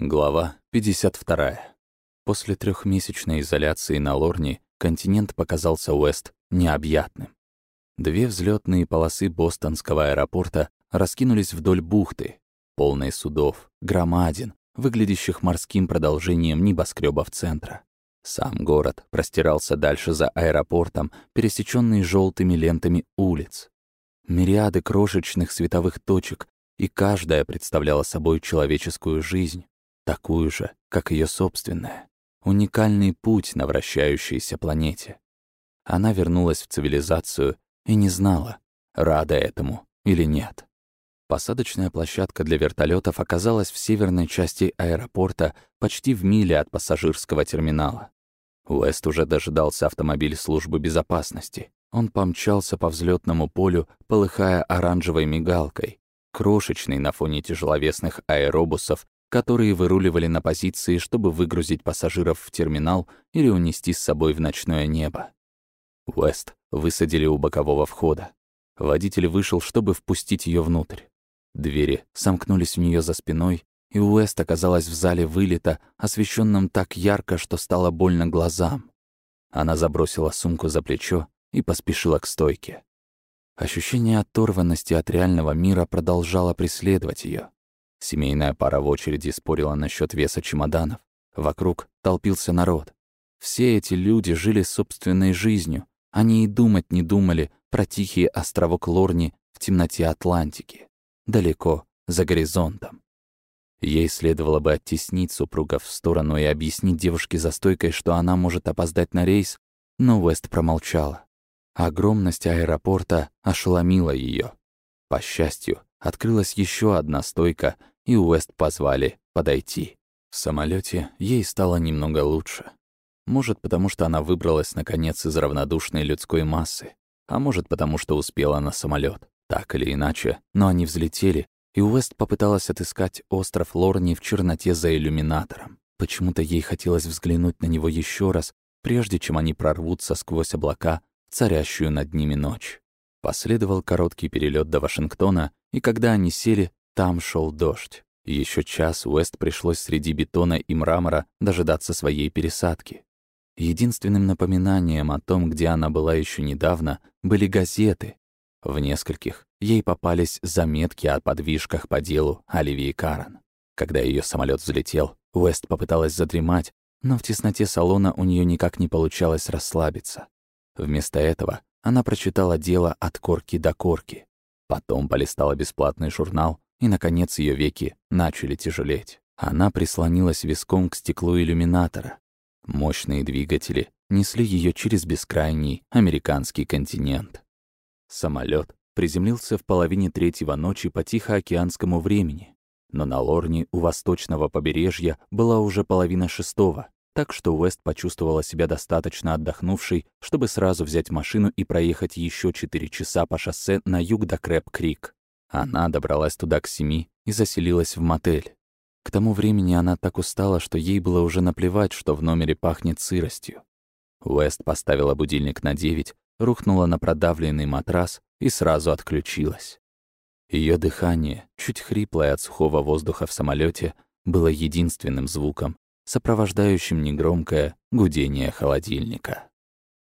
Глава 52. После трехмесячной изоляции на Лорне континент показался Уэст необъятным. Две взлетные полосы бостонского аэропорта раскинулись вдоль бухты, полной судов, громадин, выглядящих морским продолжением небоскребов центра. Сам город простирался дальше за аэропортом, пересеченный желтыми лентами улиц. Мириады крошечных световых точек, и каждая представляла собой человеческую жизнь, такую же, как ее собственная. Уникальный путь на вращающейся планете. Она вернулась в цивилизацию и не знала, рада этому или нет. Посадочная площадка для вертолетов оказалась в северной части аэропорта, почти в миле от пассажирского терминала. Уэст уже дожидался автомобиль службы безопасности. Он помчался по взлетному полю, полыхая оранжевой мигалкой, крошечный на фоне тяжеловесных аэробусов, которые выруливали на позиции, чтобы выгрузить пассажиров в терминал или унести с собой в ночное небо. Уэст высадили у бокового входа. Водитель вышел, чтобы впустить ее внутрь. Двери сомкнулись у нее за спиной, и Уэст оказалась в зале вылета, освещенном так ярко, что стало больно глазам. Она забросила сумку за плечо и поспешила к стойке. Ощущение оторванности от реального мира продолжало преследовать ее. Семейная пара в очереди спорила насчет веса чемоданов. Вокруг толпился народ. Все эти люди жили собственной жизнью. Они и думать не думали про тихий островок Лорни в темноте Атлантики. Далеко, за горизонтом. Ей следовало бы оттеснить супругов в сторону и объяснить девушке за стойкой, что она может опоздать на рейс, но Уэст промолчала. Огромность аэропорта ошеломила ее. По счастью, открылась еще одна стойка, и Уэст позвали подойти. В самолете ей стало немного лучше. Может, потому что она выбралась, наконец, из равнодушной людской массы, а может, потому что успела на самолет. Так или иначе, но они взлетели, и Уэст попыталась отыскать остров Лорни в черноте за иллюминатором. Почему-то ей хотелось взглянуть на него еще раз, прежде чем они прорвутся сквозь облака, царящую над ними ночь. Последовал короткий перелет до Вашингтона, и когда они сели, там шел дождь. Еще час Уэст пришлось среди бетона и мрамора дожидаться своей пересадки. Единственным напоминанием о том, где она была еще недавно, были газеты. В нескольких ей попались заметки о подвижках по делу Оливии Карен. Когда ее самолет взлетел, Уэст попыталась задремать, но в тесноте салона у нее никак не получалось расслабиться. Вместо этого она прочитала дело от корки до корки. Потом полистала бесплатный журнал, и, наконец, ее веки начали тяжелеть. Она прислонилась виском к стеклу иллюминатора. Мощные двигатели несли ее через бескрайний американский континент. Самолет приземлился в половине третьего ночи по Тихоокеанскому времени, но на Лорне у восточного побережья была уже половина шестого, так что Уэст почувствовала себя достаточно отдохнувшей, чтобы сразу взять машину и проехать еще 4 часа по шоссе на юг до Крэп-Крик. Она добралась туда к семи и заселилась в мотель. К тому времени она так устала, что ей было уже наплевать, что в номере пахнет сыростью. Уэст поставила будильник на 9, рухнула на продавленный матрас и сразу отключилась. Ее дыхание, чуть хриплое от сухого воздуха в самолете, было единственным звуком, сопровождающим негромкое гудение холодильника.